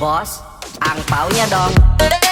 Bos, ang paunya dong.